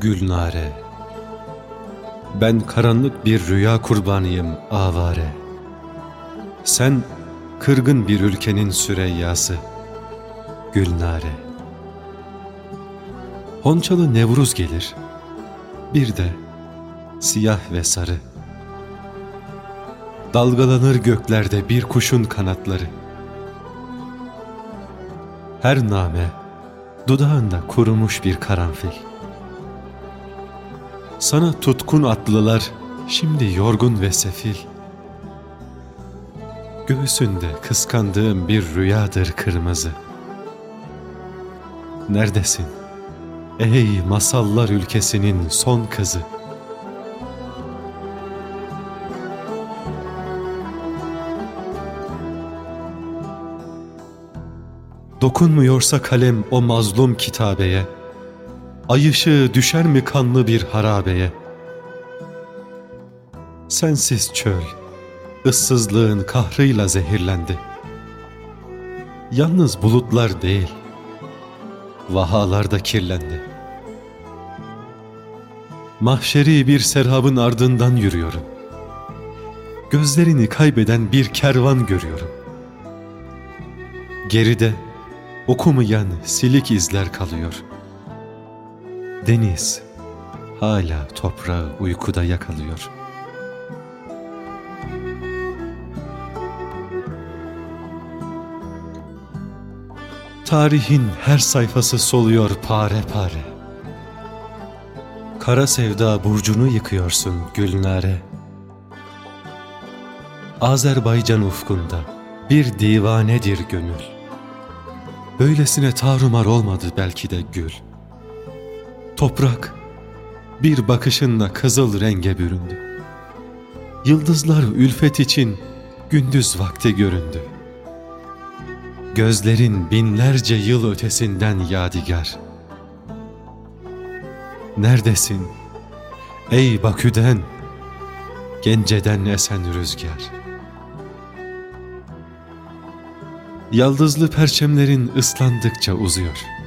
Gülnare. Ben karanlık bir rüya kurbanıyım avare. Sen kırgın bir ülkenin süreyyası Gülnare. Honçalı Nevruz gelir Bir de siyah ve sarı. Dalgalanır göklerde bir kuşun kanatları. Her name dudağında kurumuş bir karanfil sana tutkun atlılar şimdi yorgun ve sefil. Göğsünde kıskandığım bir rüyadır kırmızı. Neredesin? Ey masallar ülkesinin son kızı. Dokunmuyorsa kalem o mazlum kitabeye, Ay ışığı düşer mi kanlı bir harabeye? Sensiz çöl, ıssızlığın kahrıyla zehirlendi. Yalnız bulutlar değil, vahalar da kirlendi. Mahşeri bir serhabın ardından yürüyorum. Gözlerini kaybeden bir kervan görüyorum. Geride okumayan silik izler kalıyor.'' Deniz hala toprağı uykuda yakalıyor. Tarihin her sayfası soluyor pare pare. Kara sevda burcunu yıkıyorsun Gülnare. Azerbaycan ufkunda bir divanedir gönül. Böylesine tarumar olmadı belki de gül.'' Toprak bir bakışınla kızıl renge büründü. Yıldızlar ülfet için gündüz vakti göründü. Gözlerin binlerce yıl ötesinden yadigar. Neredesin? Ey Bakü'den, Gence'den esen rüzgar. Yaldızlı perçemlerin ıslandıkça uzuyor.''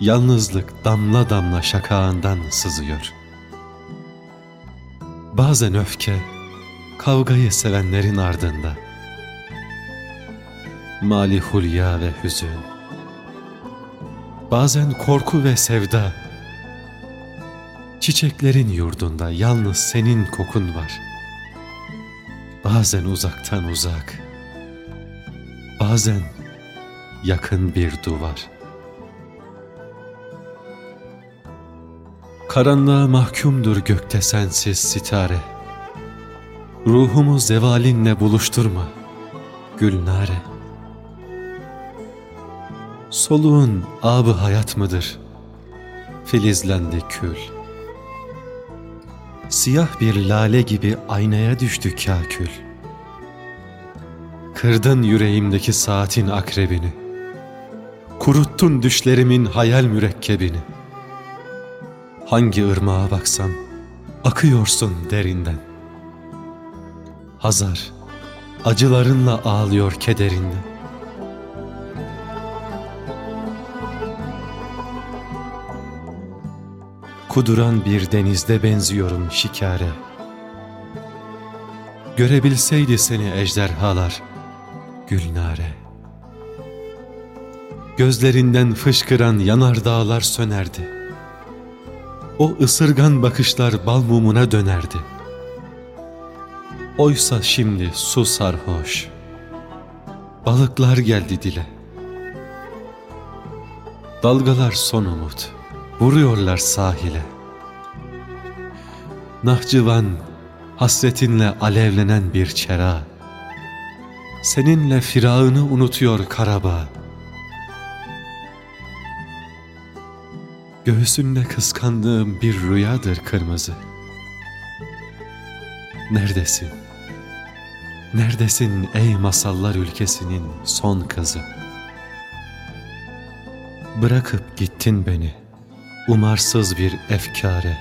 Yalnızlık damla damla şakağından sızıyor. Bazen öfke, kavgayı sevenlerin ardında. Mali hulya ve hüzün. Bazen korku ve sevda. Çiçeklerin yurdunda yalnız senin kokun var. Bazen uzaktan uzak. Bazen yakın bir duvar.'' Karanlığa mahkumdur gökte sensiz sitare. Ruhumu zevalinle buluşturma, Gülnare. Soluğun abı hayat mıdır? Filizlendi kül. Siyah bir lale gibi aynaya düştü kâkül. Kırdın yüreğimdeki saatin akrebini. Kuruttun düşlerimin hayal mürekkebini.'' Hangi ırmağa baksan akıyorsun derinden. Hazar acılarınla ağlıyor kederinden. Kuduran bir denizde benziyorum şikare. Görebilseydi seni ejderhalar, Gülnare. Gözlerinden fışkıran yanar dağlar sönerdi o ısırgan bakışlar bal mumuna dönerdi. Oysa şimdi su sarhoş, balıklar geldi dile. Dalgalar son umut, vuruyorlar sahile. Nahçıvan, hasretinle alevlenen bir çera. Seninle firağını unutuyor Karabağ. Göğsünde kıskandığım bir rüyadır kırmızı. Neredesin? Neredesin ey masallar ülkesinin son kızı? Bırakıp gittin beni, umarsız bir efkare.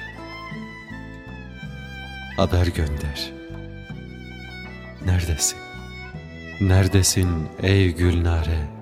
Haber gönder. Neredesin? Neredesin ey Gülnare?